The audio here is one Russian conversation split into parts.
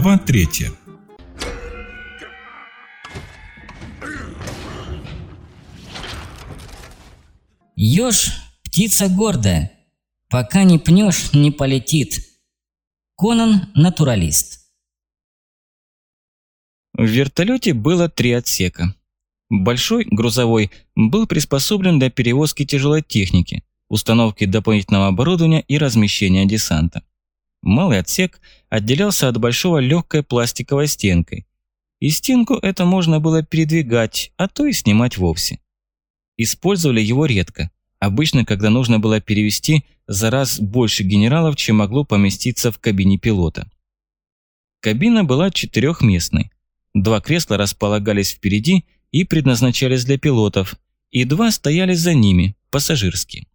Глава третья. Ёж – птица гордая. Пока не пнешь, не полетит. Конан – натуралист. В вертолете было три отсека. Большой, грузовой, был приспособлен для перевозки тяжелой техники, установки дополнительного оборудования и размещения десанта. Малый отсек отделялся от большого легкой пластиковой стенкой. И стенку это можно было передвигать, а то и снимать вовсе. Использовали его редко, обычно когда нужно было перевести за раз больше генералов, чем могло поместиться в кабине пилота. Кабина была четырехместной. Два кресла располагались впереди и предназначались для пилотов, и два стояли за ними, пассажирские.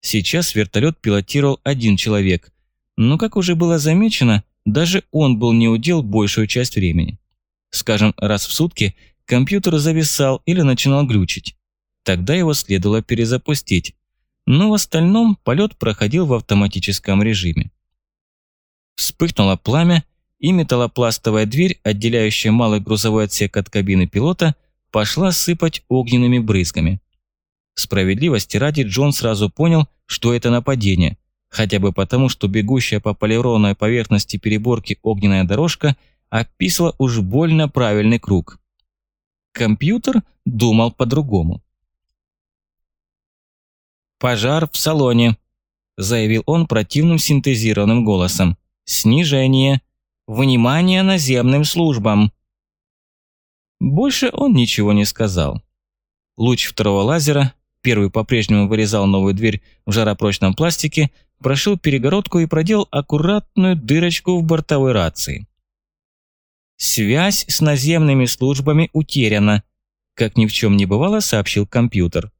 Сейчас вертолет пилотировал один человек, но, как уже было замечено, даже он был не удел большую часть времени. Скажем, раз в сутки компьютер зависал или начинал глючить. Тогда его следовало перезапустить, но в остальном полет проходил в автоматическом режиме. Вспыхнуло пламя, и металлопластовая дверь, отделяющая малый грузовой отсек от кабины пилота, пошла сыпать огненными брызгами. Справедливости ради Джон сразу понял, что это нападение, хотя бы потому, что бегущая по полированной поверхности переборки огненная дорожка описывала уж больно правильный круг. Компьютер думал по-другому. «Пожар в салоне», – заявил он противным синтезированным голосом. «Снижение. Внимание наземным службам». Больше он ничего не сказал. Луч второго лазера, первый по-прежнему вырезал новую дверь в жаропрочном пластике, прошил перегородку и проделал аккуратную дырочку в бортовой рации. «Связь с наземными службами утеряна», – как ни в чем не бывало, сообщил компьютер.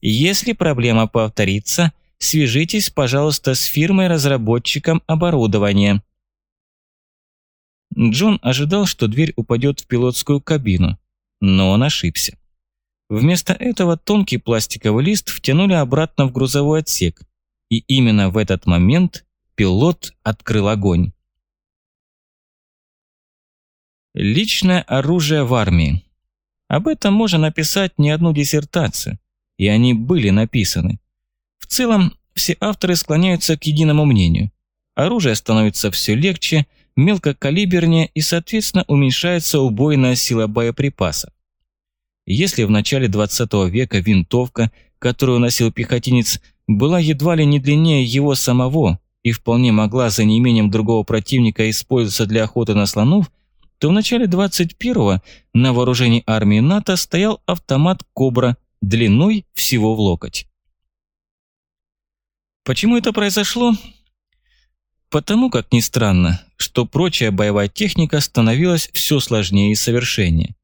«Если проблема повторится, свяжитесь, пожалуйста, с фирмой-разработчиком оборудования». Джон ожидал, что дверь упадет в пилотскую кабину, но он ошибся. Вместо этого тонкий пластиковый лист втянули обратно в грузовой отсек, и именно в этот момент пилот открыл огонь. Личное оружие в армии. Об этом можно написать не одну диссертацию, и они были написаны. В целом, все авторы склоняются к единому мнению. Оружие становится все легче, мелкокалибернее и, соответственно, уменьшается убойная сила боеприпаса. Если в начале 20 века винтовка, которую носил пехотинец, была едва ли не длиннее его самого и вполне могла за неимением другого противника использоваться для охоты на слонов, то в начале 21-го на вооружении армии НАТО стоял автомат «Кобра» длиной всего в локоть. Почему это произошло? Потому, как ни странно, что прочая боевая техника становилась все сложнее и совершеннее.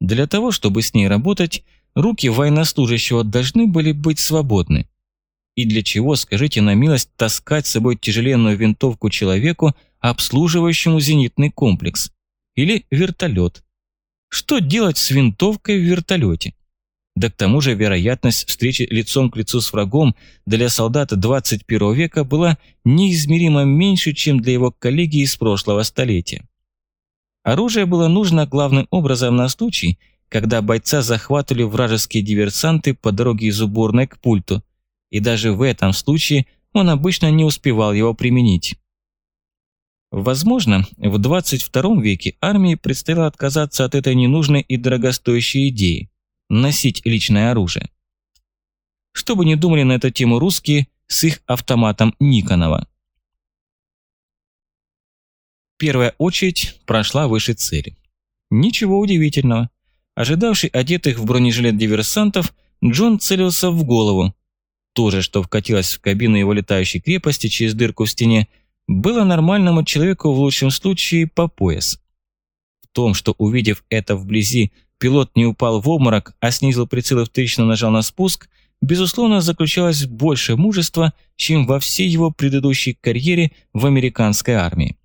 Для того, чтобы с ней работать, руки военнослужащего должны были быть свободны. И для чего, скажите на милость, таскать с собой тяжеленную винтовку человеку, обслуживающему зенитный комплекс? Или вертолет? Что делать с винтовкой в вертолете? Да к тому же вероятность встречи лицом к лицу с врагом для солдата 21 века была неизмеримо меньше, чем для его коллеги из прошлого столетия. Оружие было нужно главным образом на случай, когда бойца захватывали вражеские диверсанты по дороге из уборной к пульту, и даже в этом случае он обычно не успевал его применить. Возможно, в 22 веке армии предстояло отказаться от этой ненужной и дорогостоящей идеи – носить личное оружие. Что бы ни думали на эту тему русские с их автоматом Никонова. Первая очередь прошла выше цели. Ничего удивительного. Ожидавший одетых в бронежилет диверсантов, Джон целился в голову, то же, что вкатилось в кабину его летающей крепости через дырку в стене, было нормальному человеку в лучшем случае по пояс. В том, что увидев это вблизи, пилот не упал в обморок, а снизил прицел и вторично нажал на спуск, безусловно, заключалось больше мужества, чем во всей его предыдущей карьере в американской армии.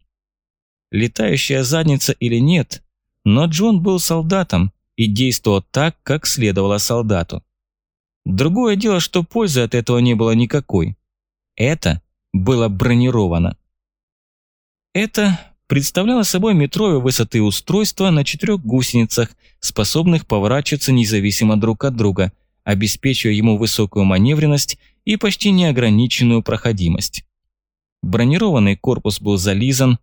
Летающая задница или нет, но Джон был солдатом и действовал так, как следовало солдату. Другое дело, что пользы от этого не было никакой. Это было бронировано. Это представляла собой метровой высоты устройство на четырех гусеницах, способных поворачиваться независимо друг от друга, обеспечивая ему высокую маневренность и почти неограниченную проходимость. Бронированный корпус был зализан,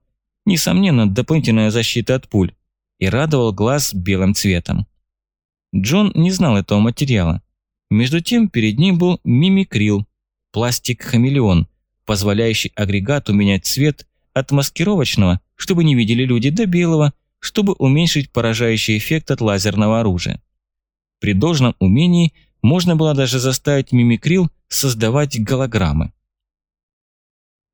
несомненно, дополнительная защита от пуль, и радовал глаз белым цветом. Джон не знал этого материала. Между тем перед ним был мимикрил, пластик-хамелеон, позволяющий агрегату менять цвет от маскировочного, чтобы не видели люди, до белого, чтобы уменьшить поражающий эффект от лазерного оружия. При должном умении можно было даже заставить мимикрил создавать голограммы.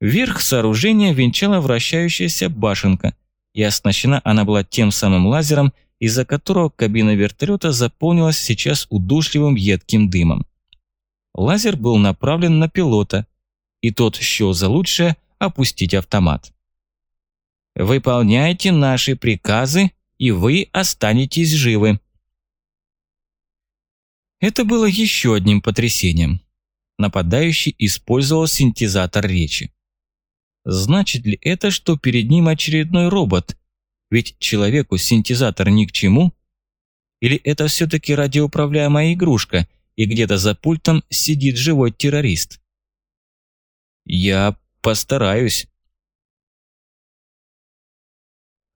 Верх сооружения венчала вращающаяся башенка, и оснащена она была тем самым лазером, из-за которого кабина вертолета заполнилась сейчас удушливым едким дымом. Лазер был направлен на пилота, и тот счел за лучшее опустить автомат. «Выполняйте наши приказы, и вы останетесь живы». Это было еще одним потрясением. Нападающий использовал синтезатор речи. Значит ли это, что перед ним очередной робот? Ведь человеку синтезатор ни к чему? Или это все-таки радиоуправляемая игрушка, и где-то за пультом сидит живой террорист? Я постараюсь.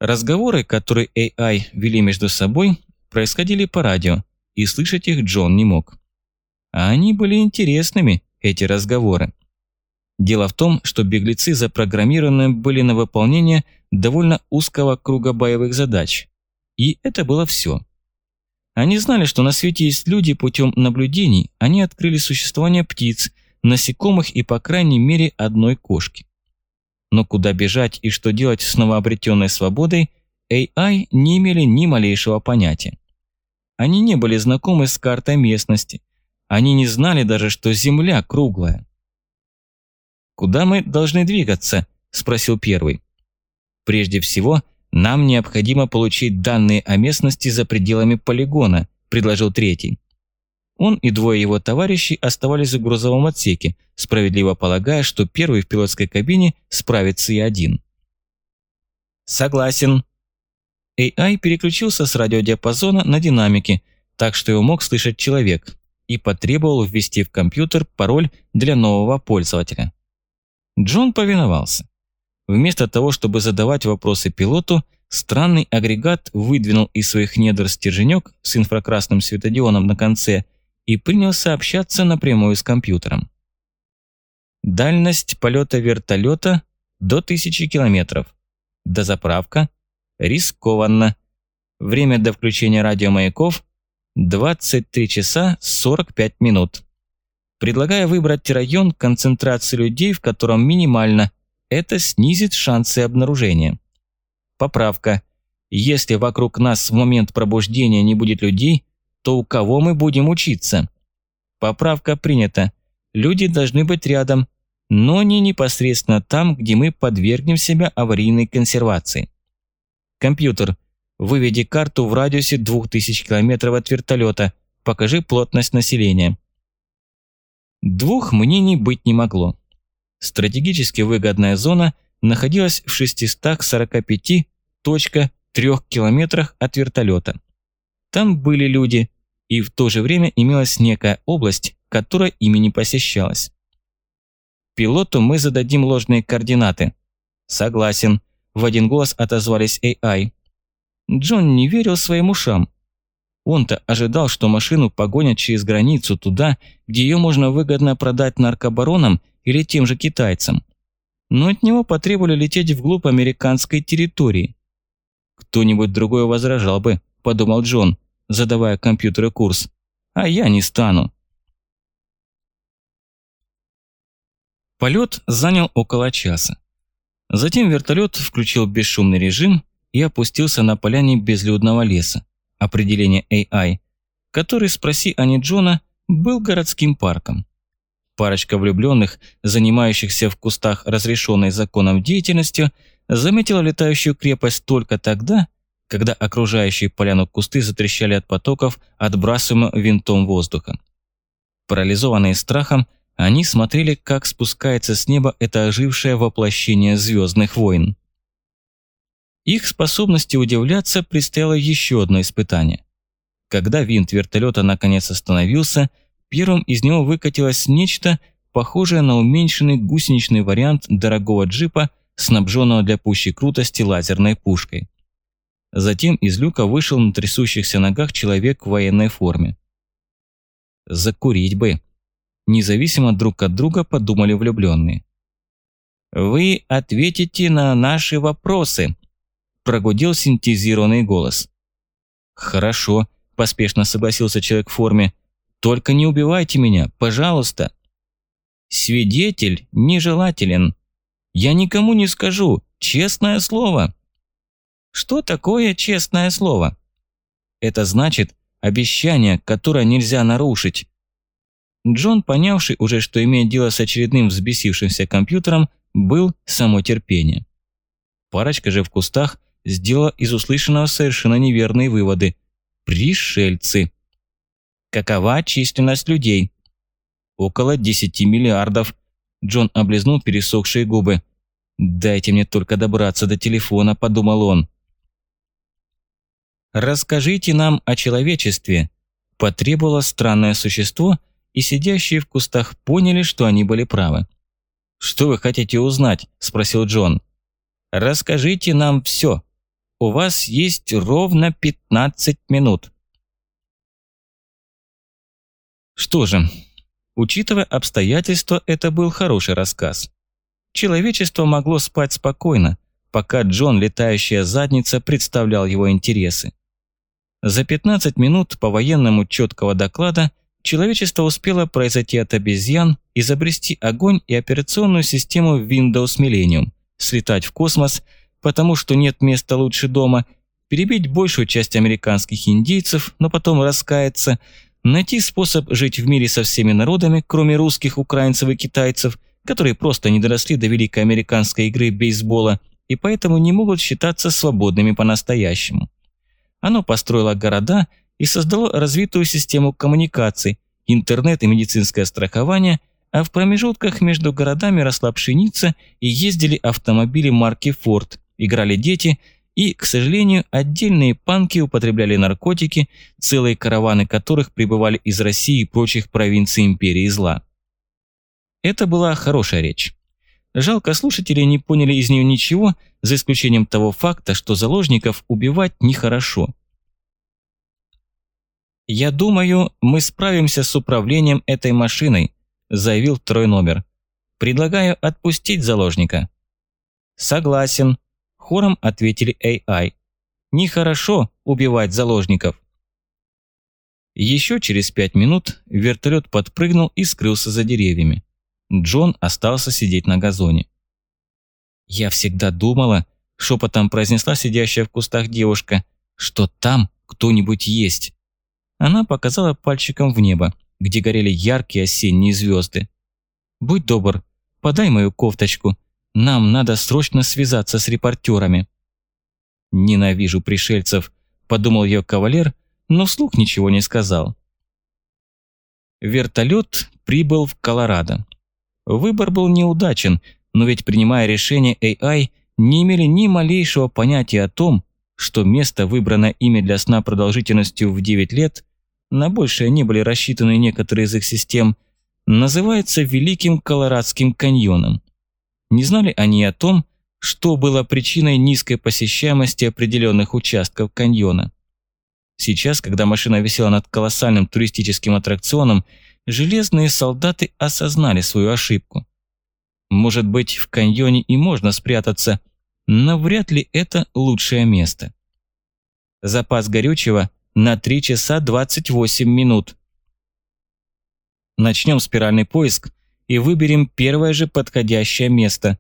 Разговоры, которые AI вели между собой, происходили по радио, и слышать их Джон не мог. А они были интересными, эти разговоры. Дело в том, что беглецы запрограммированы были на выполнение довольно узкого круга боевых задач. И это было все. Они знали, что на свете есть люди, путем наблюдений они открыли существование птиц, насекомых и, по крайней мере, одной кошки. Но куда бежать и что делать с новообретенной свободой, AI не имели ни малейшего понятия. Они не были знакомы с картой местности. Они не знали даже, что Земля круглая. «Куда мы должны двигаться?» – спросил первый. «Прежде всего, нам необходимо получить данные о местности за пределами полигона», – предложил третий. Он и двое его товарищей оставались в грузовом отсеке, справедливо полагая, что первый в пилотской кабине справится и один. «Согласен». AI переключился с радиодиапазона на динамики, так что его мог слышать человек, и потребовал ввести в компьютер пароль для нового пользователя. Джон повиновался. Вместо того, чтобы задавать вопросы пилоту, странный агрегат выдвинул из своих недр стерженек с инфракрасным светодионом на конце и принялся общаться напрямую с компьютером. Дальность полета вертолета до 1000 километров. Дозаправка рискованно. Время до включения радиомаяков 23 часа 45 минут. Предлагая выбрать район концентрации людей, в котором минимально, это снизит шансы обнаружения. Поправка. Если вокруг нас в момент пробуждения не будет людей, то у кого мы будем учиться? Поправка принята. Люди должны быть рядом, но не непосредственно там, где мы подвергнем себя аварийной консервации. Компьютер. Выведи карту в радиусе 2000 км от вертолета. Покажи плотность населения. Двух мнений быть не могло. Стратегически выгодная зона находилась в 645.3 километрах от вертолета. Там были люди, и в то же время имелась некая область, которая ими не посещалась. Пилоту мы зададим ложные координаты. Согласен. В один голос отозвались AI. Джон не верил своим ушам. Он-то ожидал, что машину погонят через границу туда, где ее можно выгодно продать наркобаронам или тем же китайцам. Но от него потребовали лететь вглубь американской территории. «Кто-нибудь другой возражал бы», – подумал Джон, задавая компьютеру курс. «А я не стану». Полет занял около часа. Затем вертолет включил бесшумный режим и опустился на поляне безлюдного леса определение AI, который, спроси они Джона, был городским парком. Парочка влюбленных, занимающихся в кустах разрешенной законом деятельностью, заметила летающую крепость только тогда, когда окружающие поляну кусты затрещали от потоков, отбрасываемым винтом воздуха. Парализованные страхом, они смотрели, как спускается с неба это ожившее воплощение звездных войн. Их способности удивляться предстояло еще одно испытание. Когда винт вертолета наконец остановился, первым из него выкатилось нечто, похожее на уменьшенный гусеничный вариант дорогого джипа, снабженного для пущей крутости лазерной пушкой. Затем из люка вышел на трясущихся ногах человек в военной форме. «Закурить бы!» Независимо друг от друга подумали влюбленные. «Вы ответите на наши вопросы», – прогудел синтезированный голос. «Хорошо», – поспешно согласился человек в форме. «Только не убивайте меня, пожалуйста». «Свидетель нежелателен. Я никому не скажу, честное слово». «Что такое честное слово?» «Это значит обещание, которое нельзя нарушить». Джон, понявший уже, что имеет дело с очередным взбесившимся компьютером, был само терпение. Парочка же в кустах сделала из услышанного совершенно неверные выводы. Пришельцы. Какова численность людей? Около 10 миллиардов. Джон облизнул пересохшие губы. «Дайте мне только добраться до телефона», – подумал он. «Расскажите нам о человечестве», – потребовало странное существо, и сидящие в кустах поняли, что они были правы. «Что вы хотите узнать?» – спросил Джон. «Расскажите нам все. У вас есть ровно 15 минут». Что же, учитывая обстоятельства, это был хороший рассказ. Человечество могло спать спокойно, пока Джон, летающая задница, представлял его интересы. За 15 минут по военному четкого доклада человечество успело произойти от обезьян, изобрести огонь и операционную систему Windows Millennium, слетать в космос, потому что нет места лучше дома, перебить большую часть американских индейцев, но потом раскаяться, найти способ жить в мире со всеми народами, кроме русских, украинцев и китайцев, которые просто не доросли до великой американской игры бейсбола и поэтому не могут считаться свободными по-настоящему. Оно построило города и создало развитую систему коммуникаций, интернет и медицинское страхование, а в промежутках между городами росла пшеница и ездили автомобили марки Ford, играли дети и, к сожалению, отдельные панки употребляли наркотики, целые караваны которых прибывали из России и прочих провинций империи зла. Это была хорошая речь. Жалко, слушатели не поняли из нее ничего, за исключением того факта, что заложников убивать нехорошо. «Я думаю, мы справимся с управлением этой машиной», заявил второй номер. «Предлагаю отпустить заложника». «Согласен», – хором ответили AI. «Нехорошо убивать заложников». Еще через пять минут вертолет подпрыгнул и скрылся за деревьями. Джон остался сидеть на газоне. «Я всегда думала», – шепотом произнесла сидящая в кустах девушка, – «что там кто-нибудь есть». Она показала пальчиком в небо, где горели яркие осенние звезды. «Будь добр, подай мою кофточку. Нам надо срочно связаться с репортерами». «Ненавижу пришельцев», – подумал ее кавалер, но вслух ничего не сказал. Вертолет прибыл в Колорадо. Выбор был неудачен, но ведь принимая решение AI, не имели ни малейшего понятия о том, что место, выбранное ими для сна продолжительностью в 9 лет, на большее не были рассчитаны некоторые из их систем, называется Великим Колорадским каньоном. Не знали они о том, что было причиной низкой посещаемости определенных участков каньона. Сейчас, когда машина висела над колоссальным туристическим аттракционом, железные солдаты осознали свою ошибку. Может быть, в каньоне и можно спрятаться, но вряд ли это лучшее место. Запас горючего на 3 часа 28 минут. Начнем спиральный поиск и выберем первое же подходящее место.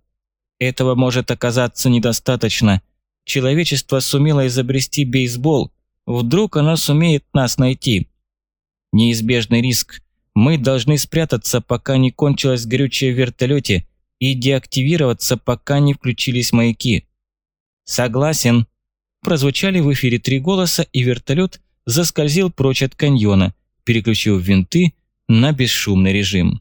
Этого может оказаться недостаточно. Человечество сумело изобрести бейсбол, вдруг оно сумеет нас найти. Неизбежный риск. Мы должны спрятаться, пока не кончилось горючее в вертолете, и деактивироваться, пока не включились маяки. Согласен. Прозвучали в эфире три голоса, и вертолет заскользил прочь от каньона, переключив винты на бесшумный режим.